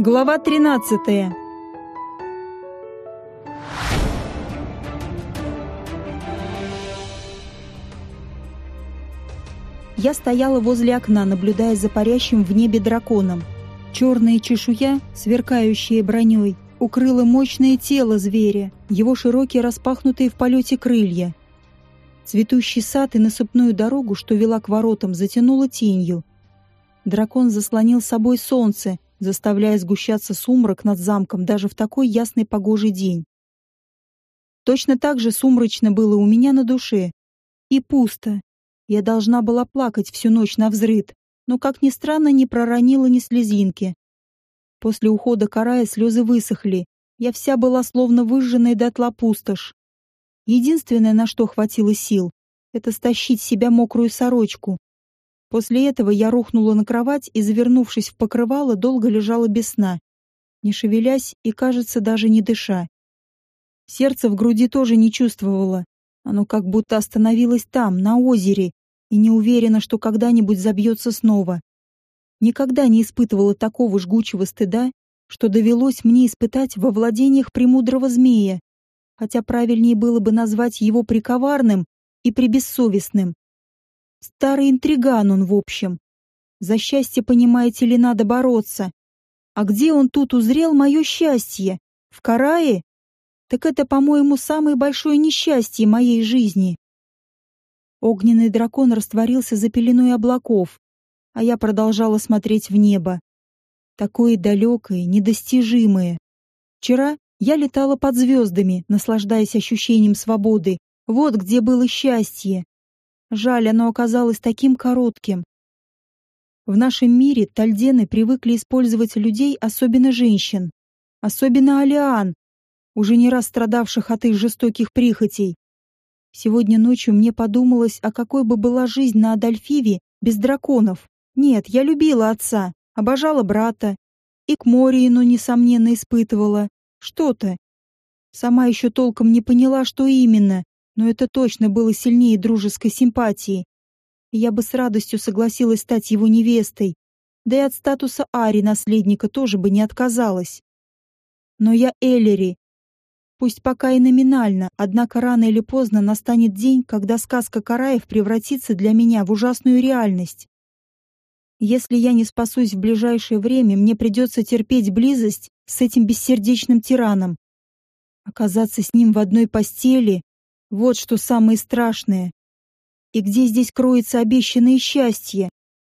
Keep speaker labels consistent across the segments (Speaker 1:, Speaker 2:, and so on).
Speaker 1: Глава 13. Я стояла возле окна, наблюдая за парящим в небе драконом. Черная чешуя, сверкающая броней, укрыла мощное тело зверя, его широкие распахнутые в полете крылья. Цветущий сад и насыпную дорогу, что вела к воротам, затянуло тенью. Дракон заслонил собой солнце, заставляя сгущаться сумрак над замком даже в такой ясный погожий день. Точно так же сумрачно было у меня на душе. И пусто. Я должна была плакать всю ночь на взрыд, но, как ни странно, не проронила ни слезинки. После ухода Карая слезы высохли. Я вся была словно выжженная дотла пустошь. Единственное, на что хватило сил, это стащить себя мокрую сорочку, После этого я рухнула на кровать и, завернувшись в покрывало, долго лежала без сна, не шевелясь и, кажется, даже не дыша. Сердце в груди тоже не чувствовало. Оно как будто остановилось там, на озере, и не уверено, что когда-нибудь забьется снова. Никогда не испытывала такого жгучего стыда, что довелось мне испытать во владениях премудрого змея, хотя правильнее было бы назвать его приковарным и прибессовестным. Старый интриган он, в общем. За счастье, понимаете ли, надо бороться. А где он тут узрел мое счастье? В Карае? Так это, по-моему, самое большое несчастье моей жизни. Огненный дракон растворился за пеленой облаков, а я продолжала смотреть в небо. Такое далекое, недостижимое. Вчера я летала под звездами, наслаждаясь ощущением свободы. Вот где было счастье. Жаль, оно оказалось таким коротким. В нашем мире тальдены привыкли использовать людей, особенно женщин. Особенно Алиан, уже не раз страдавших от их жестоких прихотей. Сегодня ночью мне подумалось, а какой бы была жизнь на Адальфиве без драконов. Нет, я любила отца, обожала брата. И к Мориину, несомненно, испытывала. Что-то. Сама еще толком не поняла, что именно, но это точно было сильнее дружеской симпатии. Я бы с радостью согласилась стать его невестой, да и от статуса Ари наследника тоже бы не отказалась. Но я Эллери. Пусть пока и номинально, однако рано или поздно настанет день, когда сказка Караев превратится для меня в ужасную реальность. Если я не спасусь в ближайшее время, мне придется терпеть близость с этим бессердечным тираном. Оказаться с ним в одной постели вот что самое страшное. И где здесь кроется обещанное счастье?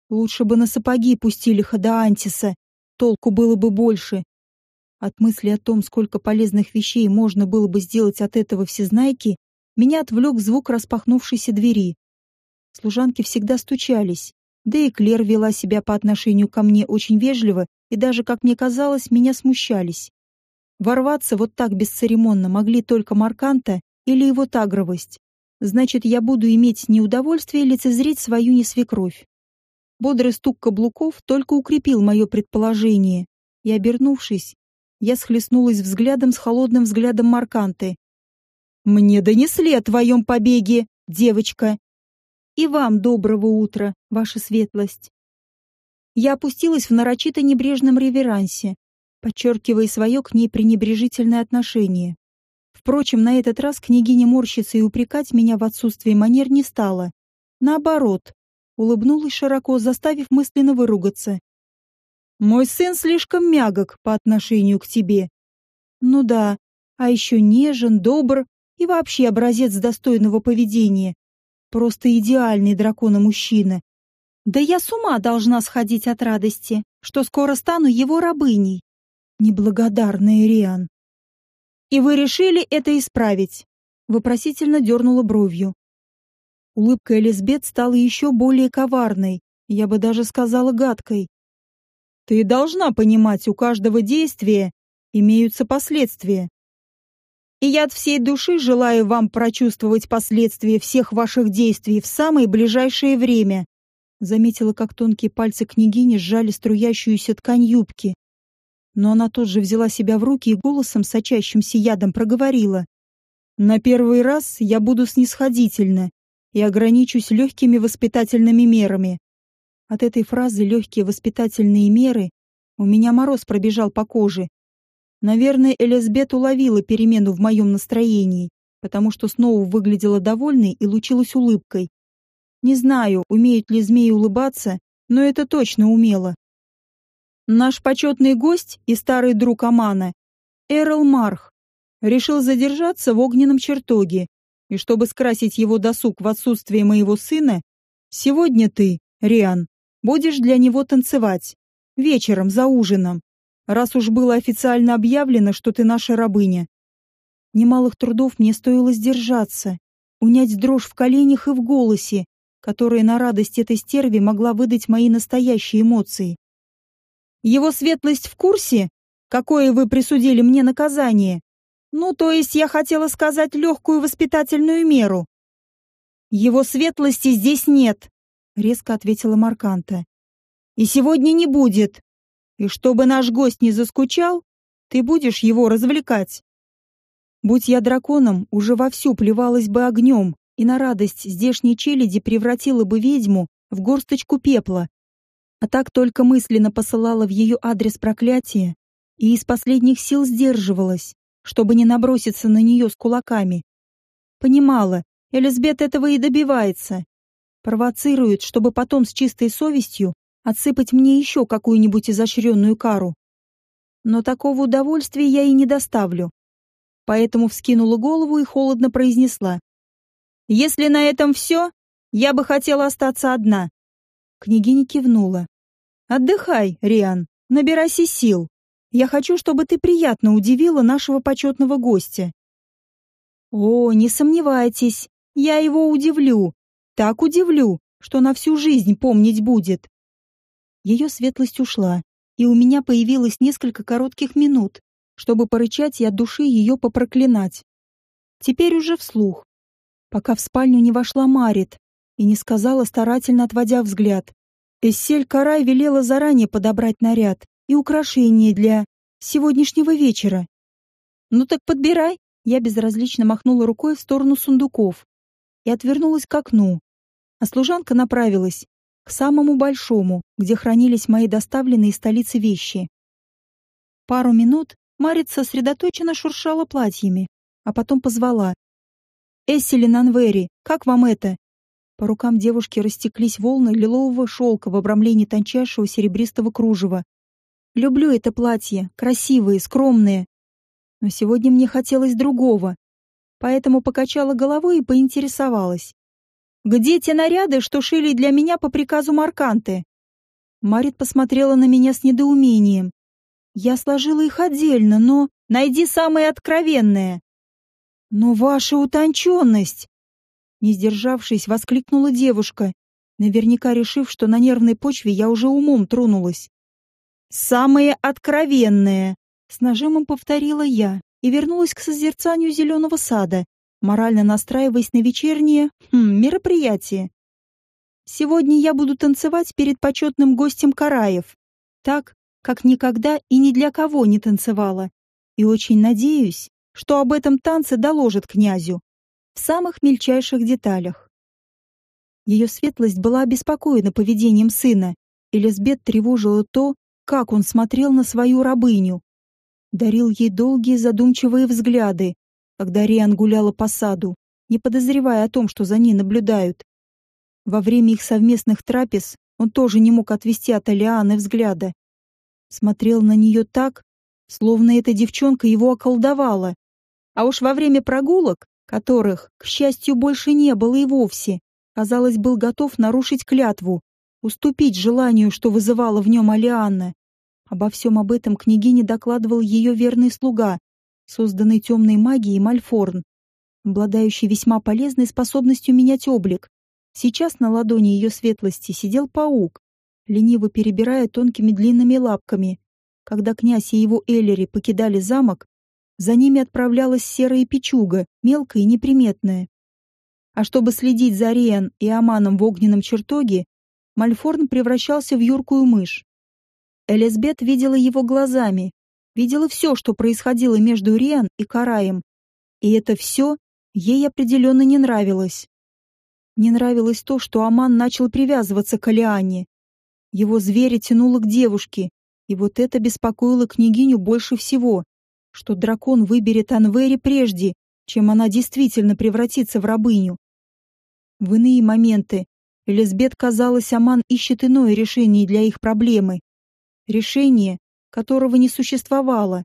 Speaker 1: Лучше бы на сапоги пустили Хадаантиса, толку было бы больше. От мысли о том, сколько полезных вещей можно было бы сделать от этого всезнайки, меня отвлек звук распахнувшейся двери. Служанки всегда стучались, да и Клер вела себя по отношению ко мне очень вежливо и даже, как мне казалось, меня смущались. Ворваться вот так бесцеремонно могли только Марканта или его тагровость. Значит, я буду иметь неудовольствие лицезреть свою несвекровь. Бодрый стук каблуков только укрепил мое предположение, и, обернувшись, я схлестнулась взглядом с холодным взглядом Марканты. «Мне донесли о твоем побеге, девочка!» «И вам доброго утра, ваша светлость!» Я опустилась в нарочито небрежном реверансе, подчеркивая свое к ней пренебрежительное отношение. Впрочем, на этот раз княгиня морщится и упрекать меня в отсутствии манер не стала. Наоборот, улыбнулась широко, заставив мысленно выругаться. «Мой сын слишком мягок по отношению к тебе». «Ну да, а еще нежен, добр и вообще образец достойного поведения. Просто идеальный дракона-мужчина. Да я с ума должна сходить от радости, что скоро стану его рабыней. Неблагодарная Риан. И вы решили это исправить?» Вопросительно дернула бровью. Улыбка Элизабет стала еще более коварной, я бы даже сказала гадкой. «Ты должна понимать, у каждого действия имеются последствия. И я от всей души желаю вам прочувствовать последствия всех ваших действий в самое ближайшее время», заметила, как тонкие пальцы княгини сжали струящуюся ткань юбки, но она тут же взяла себя в руки и голосом, сочащимся ядом, проговорила. «На первый раз я буду снисходительна и ограничусь легкими воспитательными мерами». От этой фразы «легкие воспитательные меры» У меня мороз пробежал по коже. Наверное, Элизабет уловила перемену в моем настроении, потому что снова выглядела довольной и лучилась улыбкой. Не знаю, умеют ли змеи улыбаться, но это точно умело. Наш почетный гость и старый друг Амана, Эрл Марх, решил задержаться в огненном чертоге, и чтобы скрасить его досуг в отсутствие моего сына, сегодня ты, Риан, будешь для него танцевать. Вечером, за ужином. Раз уж было официально объявлено, что ты наша рабыня. Немалых трудов мне стоило сдержаться, унять дрожь в коленях и в голосе, которая на радость этой стерви могла выдать мои настоящие эмоции. Его светлость в курсе, какое вы присудили мне наказание? Ну, то есть я хотела сказать легкую воспитательную меру. Его светлости здесь нет, резко ответила Марканта. И сегодня не будет. И чтобы наш гость не заскучал, ты будешь его развлекать. Будь я драконом, уже вовсю плевалась бы огнем, и на радость здешней челяди превратила бы ведьму в горсточку пепла. А так только мысленно посылала в ее адрес проклятие и из последних сил сдерживалась, чтобы не наброситься на нее с кулаками. Понимала, Элизабет этого и добивается. Провоцирует, чтобы потом с чистой совестью отсыпать мне еще какую-нибудь изощренную кару. Но такого удовольствия я и не доставлю. Поэтому вскинула голову и холодно произнесла. «Если на этом все, я бы хотела остаться одна». Княгиня кивнула. «Отдыхай, Риан, набирайся сил. Я хочу, чтобы ты приятно удивила нашего почетного гостя». «О, не сомневайтесь, я его удивлю. Так удивлю, что на всю жизнь помнить будет. Ее светлость ушла, и у меня появилось несколько коротких минут, чтобы порычать и от души ее попроклинать. Теперь уже вслух. Пока в спальню не вошла Марит и не сказала, старательно отводя взгляд. Эссель Карай велела заранее подобрать наряд и украшения для сегодняшнего вечера. «Ну так подбирай!» Я безразлично махнула рукой в сторону сундуков и отвернулась к окну. А служанка направилась к самому большому, где хранились мои доставленные из столицы вещи. Пару минут Марит сосредоточенно шуршала платьями, а потом позвала. «Эссели Нанвери, как вам это?» По рукам девушки растеклись волны лилового шелка в обрамлении тончайшего серебристого кружева. «Люблю это платье, красивое, скромное. Но сегодня мне хотелось другого, поэтому покачала головой и поинтересовалась. Где те наряды, что шили для меня по приказу Марканты? Марит посмотрела на меня с недоумением. Я сложила их отдельно, но найди самые откровенные. Но ваша утонченность! Не сдержавшись, воскликнула девушка, наверняка решив, что на нервной почве я уже умом тронулась. «Самые откровенные!» — с нажимом повторила я и вернулась к созерцанию зеленого сада, морально настраиваясь на вечернее хм, мероприятие. Сегодня я буду танцевать перед почетным гостем Караев, так, как никогда и ни для кого не танцевала. И очень надеюсь, что об этом танце доложат князю в самых мельчайших деталях. Ее светлость была обеспокоена поведением сына, и Лесбет тревожила то, как он смотрел на свою рабыню. Дарил ей долгие задумчивые взгляды, когда Риан гуляла по саду, не подозревая о том, что за ней наблюдают. Во время их совместных трапез он тоже не мог отвести от Алианы взгляда. Смотрел на нее так, словно эта девчонка его околдовала. А уж во время прогулок, которых, к счастью, больше не было и вовсе, казалось, был готов нарушить клятву, уступить желанию, что вызывала в нем Алианна. Обо всем об этом княгине докладывал ее верный слуга, созданный темной магией Мальфорн, обладающий весьма полезной способностью менять облик. Сейчас на ладони ее светлости сидел паук, лениво перебирая тонкими длинными лапками. Когда князь и его Эллери покидали замок, за ними отправлялась серая печуга, мелкая и неприметная. А чтобы следить за Риан и Аманом в огненном чертоге, Мальфорн превращался в юркую мышь. Элизабет видела его глазами, видела все, что происходило между Риан и Караем. И это все ей определенно не нравилось. Не нравилось то, что Аман начал привязываться к Алиане. Его зверя тянуло к девушке, И вот это беспокоило княгиню больше всего, что дракон выберет Анвери прежде, чем она действительно превратится в рабыню. В иные моменты Элизбет казалось, Аман ищет иное решение для их проблемы. Решение, которого не существовало.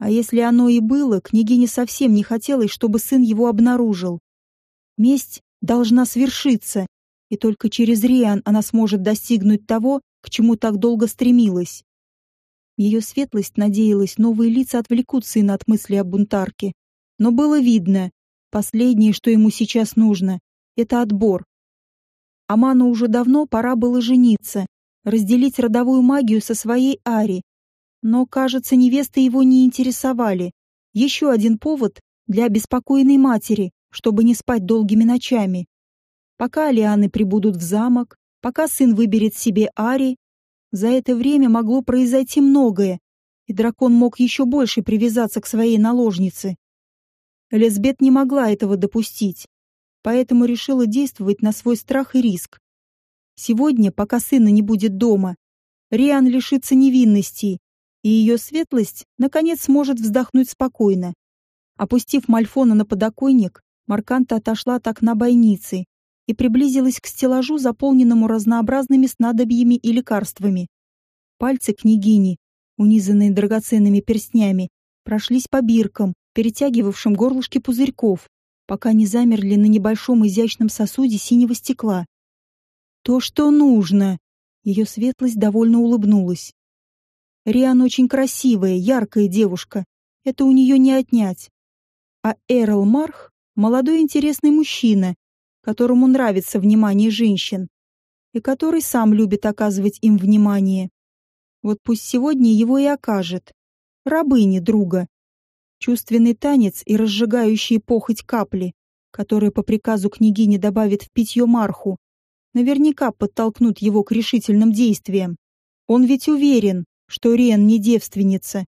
Speaker 1: А если оно и было, княгине совсем не хотелось, чтобы сын его обнаружил. Месть должна свершиться, и только через Риан она сможет достигнуть того, к чему так долго стремилась. Ее светлость надеялась, новые лица отвлекут сына от мысли о бунтарке. Но было видно, последнее, что ему сейчас нужно, это отбор. Аману уже давно пора было жениться, разделить родовую магию со своей Ари. Но, кажется, невесты его не интересовали. Еще один повод для обеспокоенной матери, чтобы не спать долгими ночами. Пока Алианы прибудут в замок, пока сын выберет себе Ари, за это время могло произойти многое, и дракон мог еще больше привязаться к своей наложнице. Элизабет не могла этого допустить, поэтому решила действовать на свой страх и риск. Сегодня, пока сына не будет дома, Риан лишится невинности, и ее светлость, наконец, сможет вздохнуть спокойно. Опустив Мальфона на подоконник, Марканта отошла от окна бойницы и приблизилась к стеллажу, заполненному разнообразными снадобьями и лекарствами. Пальцы княгини, унизанные драгоценными перстнями, прошлись по биркам, перетягивавшим горлышки пузырьков, пока не замерли на небольшом изящном сосуде синего стекла. «То, что нужно!» Ее светлость довольно улыбнулась. Риан очень красивая, яркая девушка. Это у нее не отнять. А Эрл Марх — молодой интересный мужчина, которому нравится внимание женщин, и который сам любит оказывать им внимание. Вот пусть сегодня его и окажет. Рабыни друга. Чувственный танец и разжигающие похоть капли, которые по приказу княгини добавит в питье Марху, наверняка подтолкнут его к решительным действиям. Он ведь уверен, что Риан не девственница,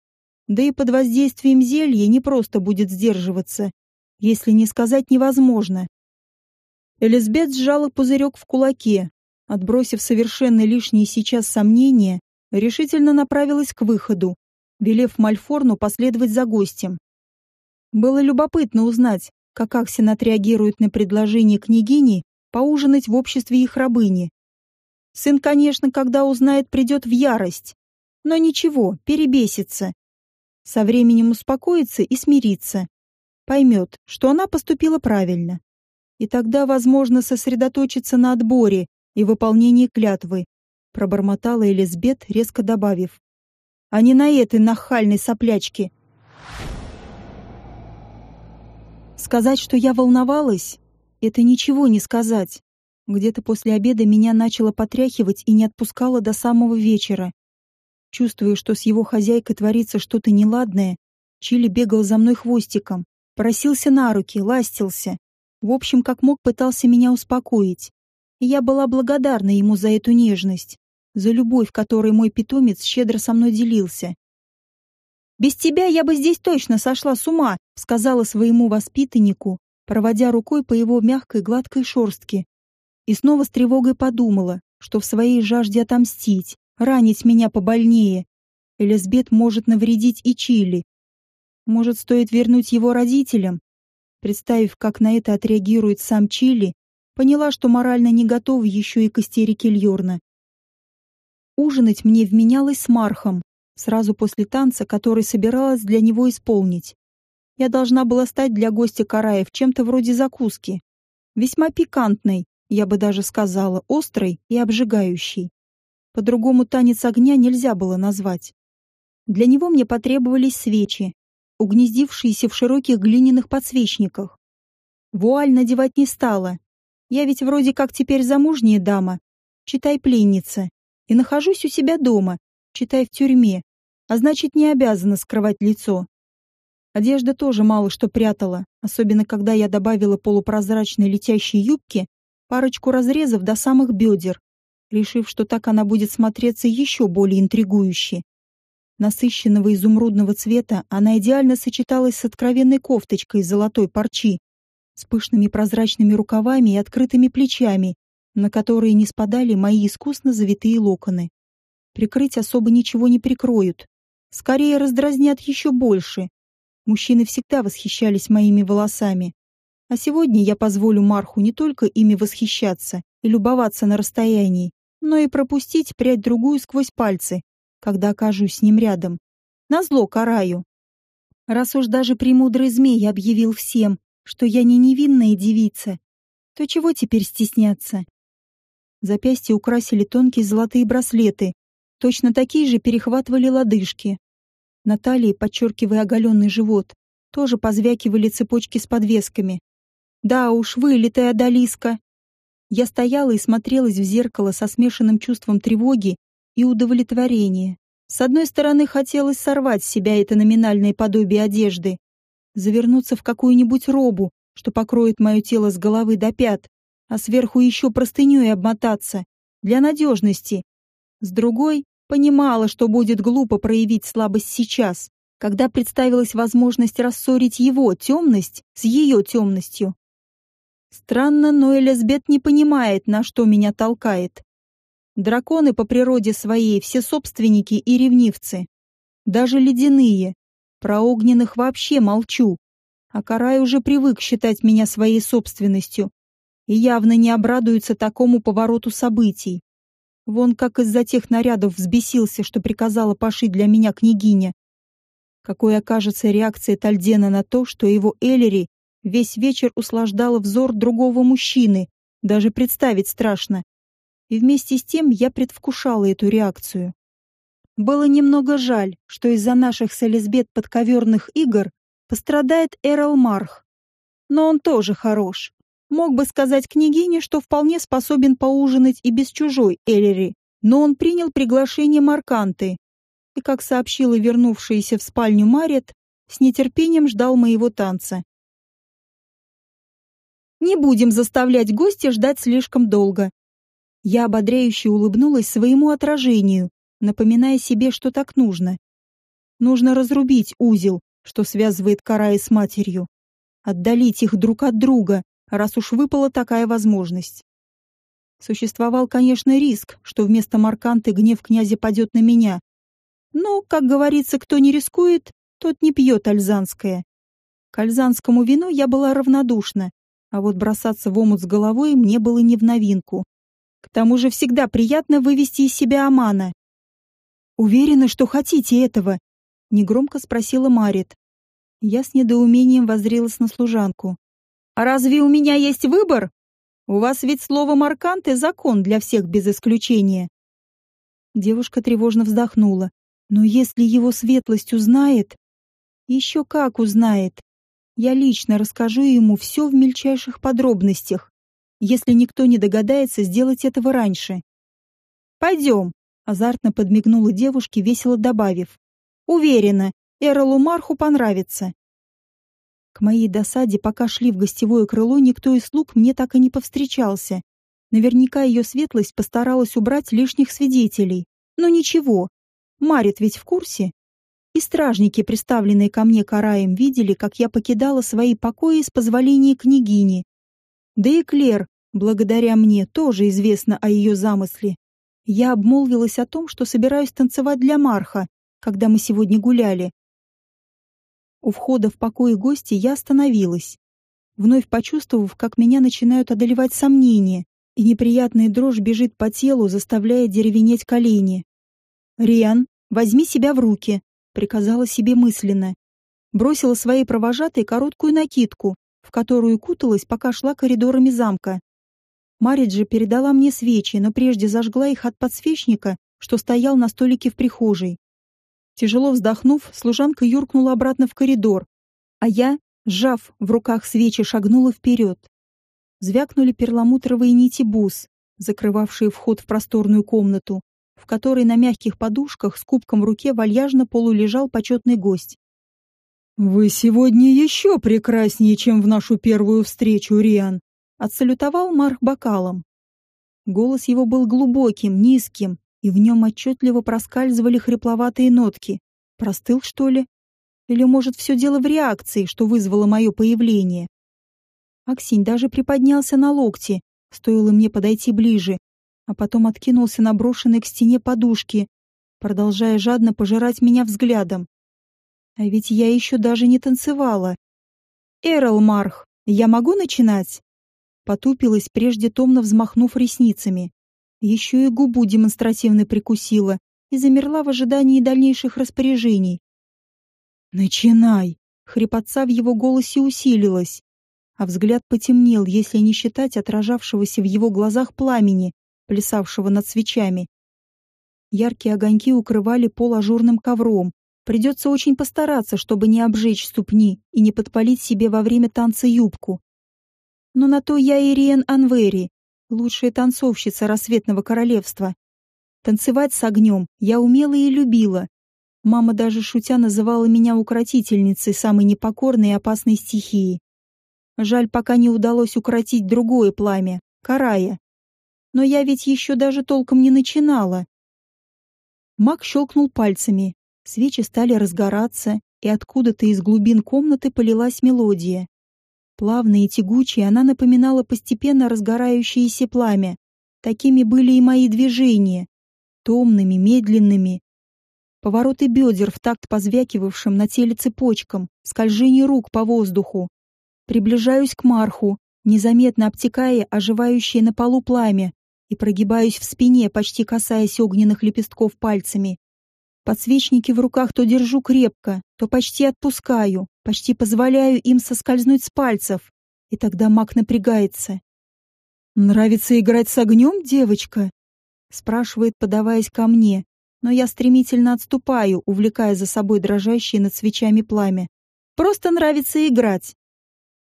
Speaker 1: да и под воздействием зелья не просто будет сдерживаться, если не сказать невозможно. Элизабет сжала пузырек в кулаке, отбросив совершенно лишние сейчас сомнения, решительно направилась к выходу, велев Мальфорну последовать за гостем. Было любопытно узнать, как Аксин отреагирует на предложение княгини поужинать в обществе их рабыни. Сын, конечно, когда узнает, придет в ярость, но ничего, перебесится. Со временем успокоится и смирится. Поймет, что она поступила правильно и тогда, возможно, сосредоточиться на отборе и выполнении клятвы, пробормотала Элизбет, резко добавив. А не на этой нахальной соплячке. Сказать, что я волновалась, это ничего не сказать. Где-то после обеда меня начало потряхивать и не отпускало до самого вечера. Чувствуя, что с его хозяйкой творится что-то неладное, Чили бегал за мной хвостиком, просился на руки, ластился, в общем, как мог, пытался меня успокоить. И я была благодарна ему за эту нежность, за любовь, которой мой питомец щедро со мной делился. «Без тебя я бы здесь точно сошла с ума», — сказала своему воспитаннику, проводя рукой по его мягкой гладкой шорстке. И снова с тревогой подумала, что в своей жажде отомстить, ранить меня побольнее, Элизабет может навредить и Чили. Может, стоит вернуть его родителям, Представив, как на это отреагирует сам Чили, поняла, что морально не готова еще и к истерике Льорна. Ужинать мне вменялось с Мархом, сразу после танца, который собиралась для него исполнить. Я должна была стать для гостя Караев чем-то вроде закуски. Весьма пикантной, я бы даже сказала, острой и обжигающей. По-другому танец огня нельзя было назвать. Для него мне потребовались свечи, угнездившиеся в широких глиняных подсвечниках. Вуаль надевать не стала. Я ведь вроде как теперь замужняя дама, читай пленница, и нахожусь у себя дома, читай в тюрьме, а значит не обязана скрывать лицо. Одежда тоже мало что прятала, особенно когда я добавила полупрозрачной летящей юбки парочку разрезов до самых бедер, решив, что так она будет смотреться еще более интригующе. Насыщенного изумрудного цвета она идеально сочеталась с откровенной кофточкой из золотой парчи, с пышными прозрачными рукавами и открытыми плечами, на которые не спадали мои искусно завитые локоны. Прикрыть особо ничего не прикроют. Скорее раздразнят еще больше. Мужчины всегда восхищались моими волосами. А сегодня я позволю Марху не только ими восхищаться и любоваться на расстоянии, но и пропустить прядь другую сквозь пальцы, когда окажусь с ним рядом. Назло караю. Раз уж даже премудрый змей объявил всем, что я не невинная девица, то чего теперь стесняться? Запястья украсили тонкие золотые браслеты, точно такие же перехватывали лодыжки. На талии, подчеркивая оголенный живот, тоже позвякивали цепочки с подвесками. Да уж, вылитая Далиска. Я стояла и смотрелась в зеркало со смешанным чувством тревоги и удовлетворения. С одной стороны, хотелось сорвать с себя это номинальное подобие одежды, завернуться в какую-нибудь робу, что покроет мое тело с головы до пят, а сверху еще простыней обмотаться, для надежности. С другой, понимала, что будет глупо проявить слабость сейчас, когда представилась возможность рассорить его темность с ее темностью. Странно, но Элизабет не понимает, на что меня толкает. Драконы по природе своей все собственники и ревнивцы. Даже ледяные. Про огненных вообще молчу. А Карай уже привык считать меня своей собственностью и явно не обрадуется такому повороту событий. Вон как из-за тех нарядов взбесился, что приказала пошить для меня княгиня. Какой окажется реакция Тальдена на то, что его Эллири Весь вечер услаждала взор другого мужчины, даже представить страшно. И вместе с тем я предвкушала эту реакцию. Было немного жаль, что из-за наших с Элизбет подковерных игр пострадает Эрл Марх. Но он тоже хорош. Мог бы сказать княгине, что вполне способен поужинать и без чужой Эллири, но он принял приглашение Марканты и, как сообщила вернувшаяся в спальню Марет, с нетерпением ждал моего танца. Не будем заставлять гостя ждать слишком долго. Я ободряюще улыбнулась своему отражению, напоминая себе, что так нужно. Нужно разрубить узел, что связывает Караи с матерью. Отдалить их друг от друга, раз уж выпала такая возможность. Существовал, конечно, риск, что вместо Марканты гнев князя падет на меня. Но, как говорится, кто не рискует, тот не пьет альзанское. К альзанскому вину я была равнодушна, а вот бросаться в омут с головой мне было не в новинку. К тому же всегда приятно вывести из себя Амана. «Уверены, что хотите этого?» — негромко спросила Марит. Я с недоумением воззрелась на служанку. «А разве у меня есть выбор? У вас ведь слово «марканты» — закон для всех без исключения». Девушка тревожно вздохнула. «Но если его светлость узнает...» «Еще как узнает. Я лично расскажу ему все в мельчайших подробностях, если никто не догадается сделать этого раньше. «Пойдем», — азартно подмигнула девушке, весело добавив. «Уверена, Эрлу Марху понравится». К моей досаде, пока шли в гостевое крыло, никто из слуг мне так и не повстречался. Наверняка ее светлость постаралась убрать лишних свидетелей. Но ничего, Марит ведь в курсе. И стражники, представленные ко мне караем, видели, как я покидала свои покои с позволения княгини. Да и Клер, благодаря мне, тоже известно о ее замысле. Я обмолвилась о том, что собираюсь танцевать для Марха, когда мы сегодня гуляли. У входа в покои гости я остановилась, вновь почувствовав, как меня начинают одолевать сомнения, и неприятная дрожь бежит по телу, заставляя деревенеть колени. «Риан, возьми себя в руки», приказала себе мысленно. Бросила своей провожатой короткую накидку, в которую куталась, пока шла коридорами замка. Мариджи передала мне свечи, но прежде зажгла их от подсвечника, что стоял на столике в прихожей. Тяжело вздохнув, служанка юркнула обратно в коридор, а я, сжав в руках свечи, шагнула вперед. Звякнули перламутровые нити бус, закрывавшие вход в просторную комнату, в которой на мягких подушках с кубком в руке вальяжно полулежал почетный гость. «Вы сегодня еще прекраснее, чем в нашу первую встречу, Риан», — отсалютовал Марх бокалом. Голос его был глубоким, низким, и в нем отчетливо проскальзывали хрипловатые нотки. Простыл, что ли? Или, может, все дело в реакции, что вызвало мое появление? Аксинь даже приподнялся на локте, стоило мне подойти ближе, а потом откинулся на брошенной к стене подушки, продолжая жадно пожирать меня взглядом. А ведь я еще даже не танцевала. «Эрл Марх, я могу начинать?» Потупилась, прежде томно взмахнув ресницами. Еще и губу демонстративно прикусила и замерла в ожидании дальнейших распоряжений. «Начинай!» — хрипотца в его голосе усилилась, а взгляд потемнел, если не считать отражавшегося в его глазах пламени, плясавшего над свечами. Яркие огоньки укрывали пол ажурным ковром. Придется очень постараться, чтобы не обжечь ступни и не подпалить себе во время танца юбку. Но на то я Ириен Анвери, лучшая танцовщица рассветного королевства. Танцевать с огнем я умела и любила. Мама даже шутя называла меня укротительницей самой непокорной и опасной стихии. Жаль, пока не удалось укротить другое пламя — карая. Но я ведь еще даже толком не начинала. Маг щелкнул пальцами. Свечи стали разгораться, и откуда-то из глубин комнаты полилась мелодия. Плавная и тягучая, она напоминала постепенно разгорающееся пламя. Такими были и мои движения. Томными, медленными. Повороты бедер в такт позвякивавшим на теле цепочкам, скольжение рук по воздуху. Приближаюсь к Марху, незаметно обтекая оживающее на полу пламя, и прогибаюсь в спине, почти касаясь огненных лепестков пальцами. Подсвечники в руках то держу крепко, то почти отпускаю, почти позволяю им соскользнуть с пальцев, и тогда маг напрягается. «Нравится играть с огнем, девочка?» спрашивает, подаваясь ко мне, но я стремительно отступаю, увлекая за собой дрожащее над свечами пламя. «Просто нравится играть!»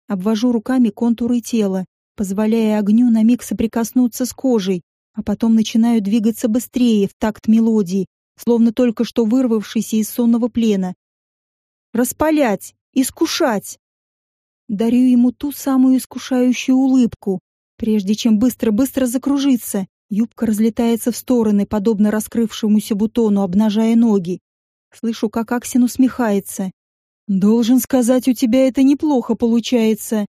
Speaker 1: Обвожу руками контуры тела, позволяя огню на миг соприкоснуться с кожей, а потом начинаю двигаться быстрее в такт мелодии, словно только что вырвавшийся из сонного плена. Распалять, искушать. Дарю ему ту самую искушающую улыбку, прежде чем быстро-быстро закружиться. Юбка разлетается в стороны, подобно раскрывшемуся бутону, обнажая ноги. Слышу, как Аксин усмехается. «Должен сказать, у тебя это неплохо получается».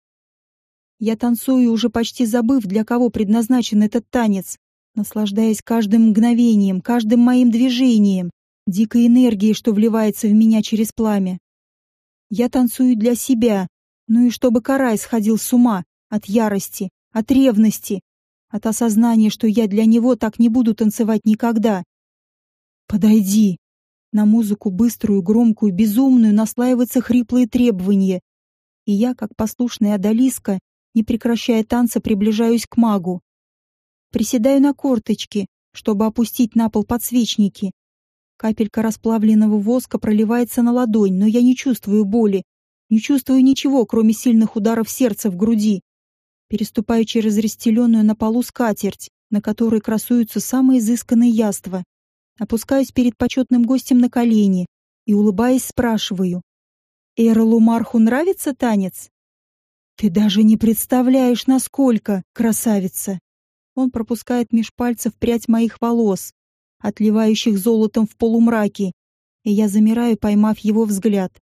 Speaker 1: Я танцую, уже почти забыв, для кого предназначен этот танец наслаждаясь каждым мгновением, каждым моим движением, дикой энергией, что вливается в меня через пламя. Я танцую для себя, ну и чтобы Карай сходил с ума от ярости, от ревности, от осознания, что я для него так не буду танцевать никогда. «Подойди!» На музыку быструю, громкую, безумную наслаиваются хриплые требования, и я, как послушная одолиска, не прекращая танца, приближаюсь к магу. Приседаю на корточки, чтобы опустить на пол подсвечники. Капелька расплавленного воска проливается на ладонь, но я не чувствую боли, не чувствую ничего, кроме сильных ударов сердца в груди. Переступаю через расстеленную на полу скатерть, на которой красуются самые изысканные яства. Опускаюсь перед почетным гостем на колени и, улыбаясь, спрашиваю. «Эрлу Марху нравится танец?» «Ты даже не представляешь, насколько, красавица!» Он пропускает меж пальцев прядь моих волос, отливающих золотом в полумраке, и я замираю, поймав его взгляд.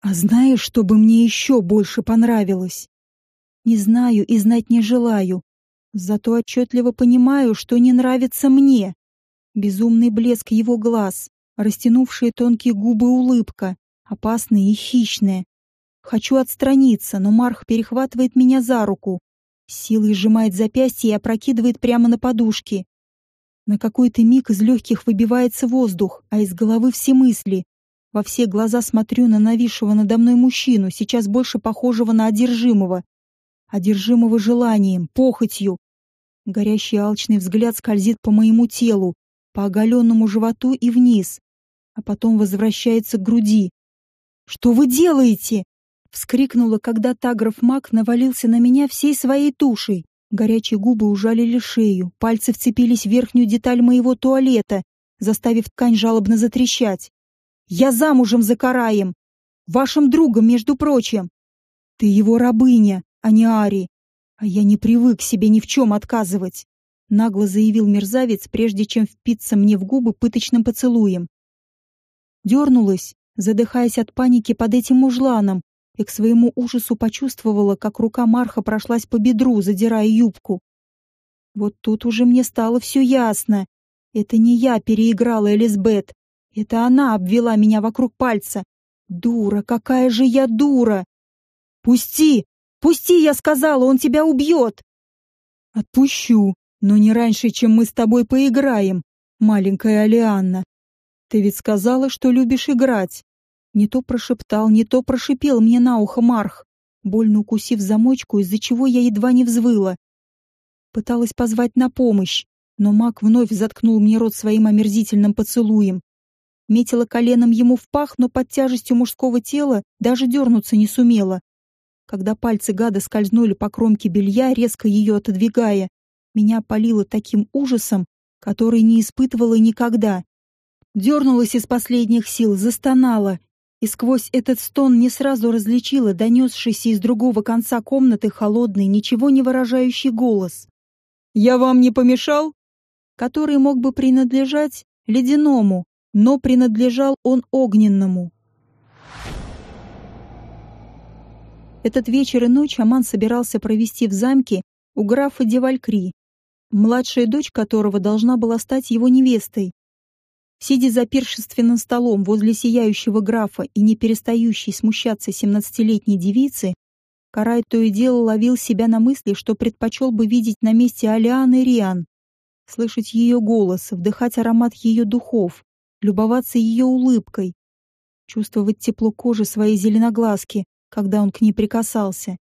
Speaker 1: А знаешь, что бы мне еще больше понравилось? Не знаю и знать не желаю, зато отчетливо понимаю, что не нравится мне. Безумный блеск его глаз, растянувшие тонкие губы улыбка, опасная и хищная. Хочу отстраниться, но Марх перехватывает меня за руку, силой сжимает запястье и опрокидывает прямо на подушки. На какой-то миг из легких выбивается воздух, а из головы все мысли. Во все глаза смотрю на нависшего надо мной мужчину, сейчас больше похожего на одержимого. Одержимого желанием, похотью. Горящий алчный взгляд скользит по моему телу, по оголенному животу и вниз, а потом возвращается к груди. «Что вы делаете?» Вскрикнула, когда тагров-маг навалился на меня всей своей тушей. Горячие губы ужалили шею, пальцы вцепились в верхнюю деталь моего туалета, заставив ткань жалобно затрещать. «Я замужем за Караем! Вашим другом, между прочим! Ты его рабыня, а не Ари! А я не привык себе ни в чем отказывать!» Нагло заявил мерзавец, прежде чем впиться мне в губы пыточным поцелуем. Дернулась, задыхаясь от паники под этим мужланом, и к своему ужасу почувствовала, как рука Марха прошлась по бедру, задирая юбку. Вот тут уже мне стало все ясно. Это не я переиграла Элизабет. Это она обвела меня вокруг пальца. Дура, какая же я дура! Пусти! Пусти, я сказала, он тебя убьет! Отпущу, но не раньше, чем мы с тобой поиграем, маленькая Алианна. Ты ведь сказала, что любишь играть. Не то прошептал, не то прошипел мне на ухо Марх, больно укусив замочку, из-за чего я едва не взвыла. Пыталась позвать на помощь, но маг вновь заткнул мне рот своим омерзительным поцелуем. Метила коленом ему в пах, но под тяжестью мужского тела даже дернуться не сумела. Когда пальцы гада скользнули по кромке белья, резко ее отодвигая, меня опалило таким ужасом, который не испытывала никогда. Дернулась из последних сил, застонала, и сквозь этот стон не сразу различила донесшийся из другого конца комнаты холодный, ничего не выражающий голос. «Я вам не помешал?» Который мог бы принадлежать ледяному, но принадлежал он огненному. Этот вечер и ночь Аман собирался провести в замке у графа Девалькри, младшая дочь которого должна была стать его невестой. Сидя за пиршественным столом возле сияющего графа и не перестающей смущаться семнадцатилетней девицы, Карай то и дело ловил себя на мысли, что предпочел бы видеть на месте Алианы Риан, слышать ее голос, вдыхать аромат ее духов, любоваться ее улыбкой, чувствовать тепло кожи своей зеленоглазки, когда он к ней прикасался.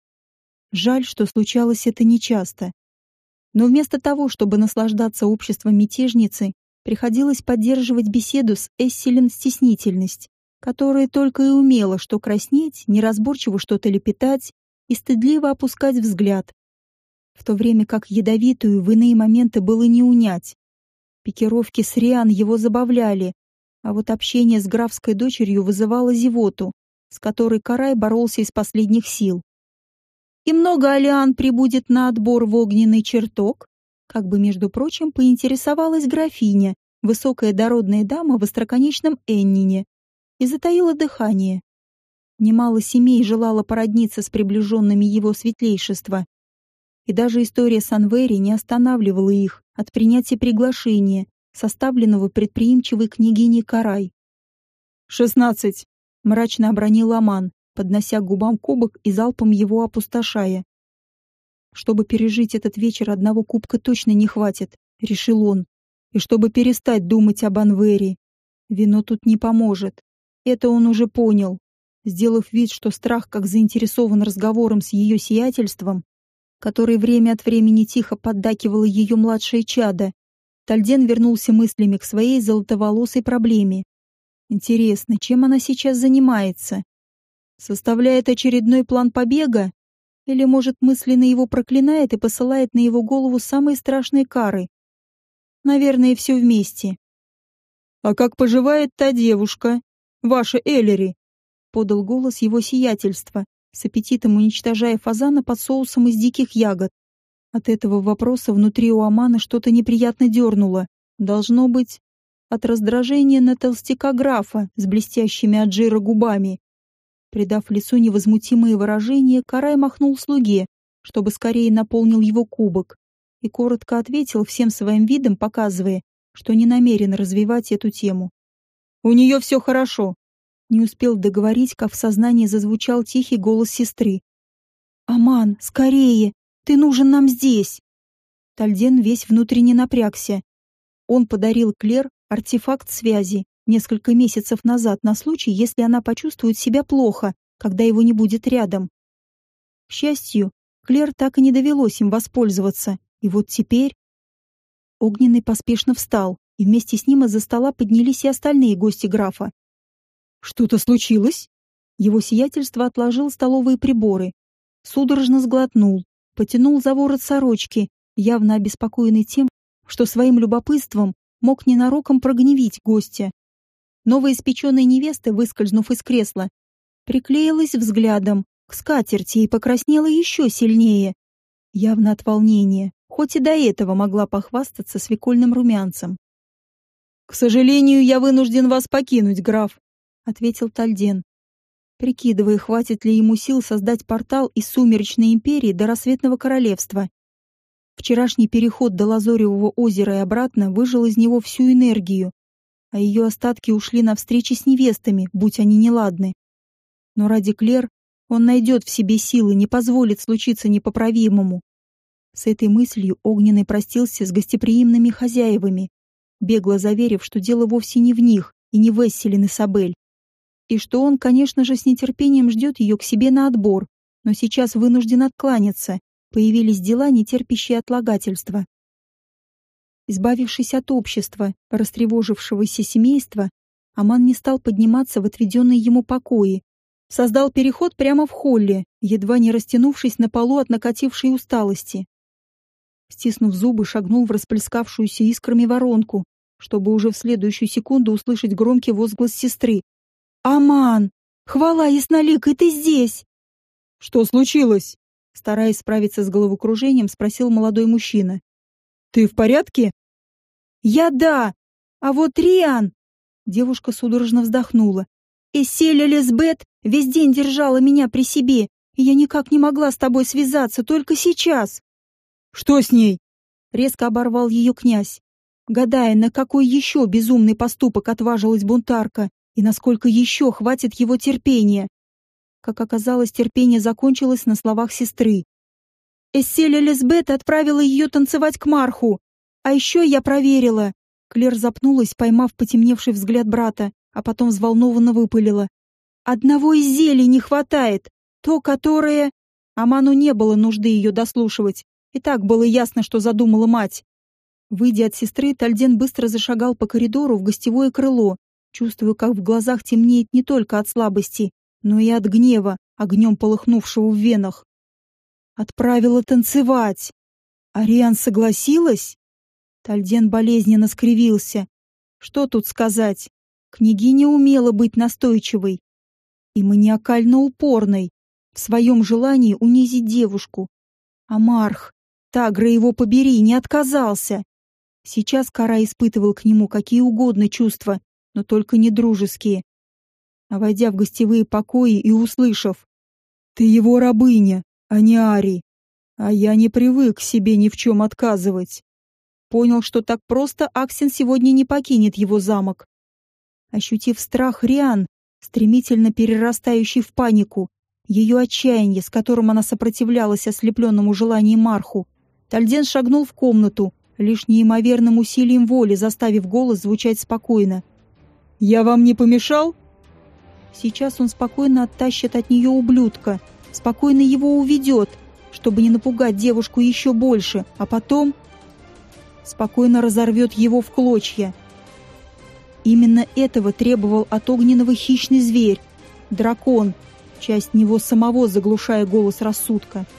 Speaker 1: Жаль, что случалось это нечасто. Но вместо того, чтобы наслаждаться обществом мятежницы, приходилось поддерживать беседу с Эсселин стеснительность, которая только и умела что краснеть, неразборчиво что-то лепетать и стыдливо опускать взгляд, в то время как ядовитую в иные моменты было не унять. Пикировки с Риан его забавляли, а вот общение с графской дочерью вызывало зевоту, с которой Карай боролся из последних сил. «И много Алиан прибудет на отбор в огненный чертог?» Как бы, между прочим, поинтересовалась графиня, высокая дородная дама в остроконечном Эннине, и затаила дыхание. Немало семей желало породниться с приближенными его светлейшества. И даже история Санвери не останавливала их от принятия приглашения, составленного предприимчивой княгиней Карай. «Шестнадцать!» — мрачно обронил Аман, поднося губам кубок и залпом его опустошая. Чтобы пережить этот вечер, одного кубка точно не хватит, решил он. И чтобы перестать думать об Анвери. Вино тут не поможет. Это он уже понял. Сделав вид, что страх как заинтересован разговором с ее сиятельством, который время от времени тихо поддакивало ее младшее чадо, Тальден вернулся мыслями к своей золотоволосой проблеме. Интересно, чем она сейчас занимается? Составляет очередной план побега или, может, мысленно его проклинает и посылает на его голову самые страшные кары? Наверное, все вместе. «А как поживает та девушка, ваша Эллери?» — подал голос его сиятельства, с аппетитом уничтожая фазана под соусом из диких ягод. От этого вопроса внутри у Амана что-то неприятно дернуло. Должно быть, от раздражения на толстяка графа с блестящими от жира губами. Придав лицу невозмутимое выражение, Карай махнул слуге, чтобы скорее наполнил его кубок, и коротко ответил всем своим видом, показывая, что не намерен развивать эту тему. «У нее все хорошо». Не успел договорить, как в сознании зазвучал тихий голос сестры. «Аман, скорее! Ты нужен нам здесь!» Тальден весь внутренне напрягся. Он подарил Клер артефакт связи, несколько месяцев назад на случай, если она почувствует себя плохо, когда его не будет рядом. К счастью, Клер так и не довелось им воспользоваться, и вот теперь... Огненный поспешно встал, и вместе с ним из-за стола поднялись и остальные гости графа. «Что-то случилось?» Его сиятельство отложил столовые приборы, судорожно сглотнул, потянул за ворот сорочки, явно обеспокоенный тем, что своим любопытством мог ненароком прогневить гостя. Новоиспеченная невеста, выскользнув из кресла, приклеилась взглядом к скатерти и покраснела еще сильнее. Явно от волнения, хоть и до этого могла похвастаться свекольным румянцем. «К сожалению, я вынужден вас покинуть, граф», — ответил Тальден, прикидывая, хватит ли ему сил создать портал из Сумеречной империи до Рассветного Королевства. Вчерашний переход до Лазоревого озера и обратно выжил из него всю энергию, а ее остатки ушли на встречи с невестами, будь они неладны. Но ради Клер он найдет в себе силы, не позволит случиться непоправимому. С этой мыслью Огненный простился с гостеприимными хозяевами, бегло заверив, что дело вовсе не в них и не в Эсселин и Сабель, и что он, конечно же, с нетерпением ждет ее к себе на отбор, но сейчас вынужден откланяться, появились дела, не терпящие отлагательства. Избавившись от общества, растревожившегося семейства, Аман не стал подниматься в отведенные ему покои. Создал переход прямо в холле, едва не растянувшись на полу от накатившей усталости. Стиснув зубы, шагнул в расплескавшуюся искрами воронку, чтобы уже в следующую секунду услышать громкий возглас сестры. «Аман! Хвала, ясноликой, ты здесь!»
Speaker 2: «Что случилось?»
Speaker 1: Стараясь справиться с головокружением, спросил молодой мужчина.
Speaker 2: «Ты в порядке?»
Speaker 1: «Я да! А вот Риан...» Девушка судорожно вздохнула. «Эссель Элизбет весь день держала меня при себе, и я никак не могла с тобой связаться, только сейчас».
Speaker 2: «Что с ней?»
Speaker 1: Резко оборвал ее князь, гадая, на какой еще безумный поступок отважилась бунтарка и насколько еще хватит его терпения. Как оказалось, терпение закончилось на словах сестры. Эссель Элизбет отправила ее танцевать к Марху. А еще я проверила. Клер запнулась, поймав потемневший взгляд брата, а потом взволнованно выпалила. Одного из зелий не хватает. То, которое... Аману не было нужды ее дослушивать. И так было ясно, что задумала мать. Выйдя от сестры, Тальден быстро зашагал по коридору в гостевое крыло, чувствуя, как в глазах темнеет не только от слабости, но и от гнева, огнем полыхнувшего в венах. Отправила танцевать. Ариан согласилась? Тальден болезненно скривился. Что тут сказать? Княгиня умела быть настойчивой и маниакально упорной в своем желании унизить девушку. А Марх, Тагра его побери, не отказался. Сейчас Кара испытывал к нему какие угодно чувства, но только не дружеские а войдя в гостевые покои и услышав «Ты его рабыня, а не Ари, а я не привык себе ни в чем отказывать», понял, что так просто Аксин сегодня не покинет его замок. Ощутив страх Риан, стремительно перерастающий в панику, ее отчаяние, с которым она сопротивлялась ослепленному желанию Марху, Тальден шагнул в комнату, лишь неимоверным усилием воли заставив голос звучать спокойно.
Speaker 2: «Я вам не помешал?»
Speaker 1: Сейчас он спокойно оттащит от нее ублюдка, спокойно его уведет, чтобы не напугать девушку еще больше, а потом спокойно разорвет его в клочья. Именно этого требовал от огненного хищный зверь, дракон, часть него самого заглушая голос рассудка. —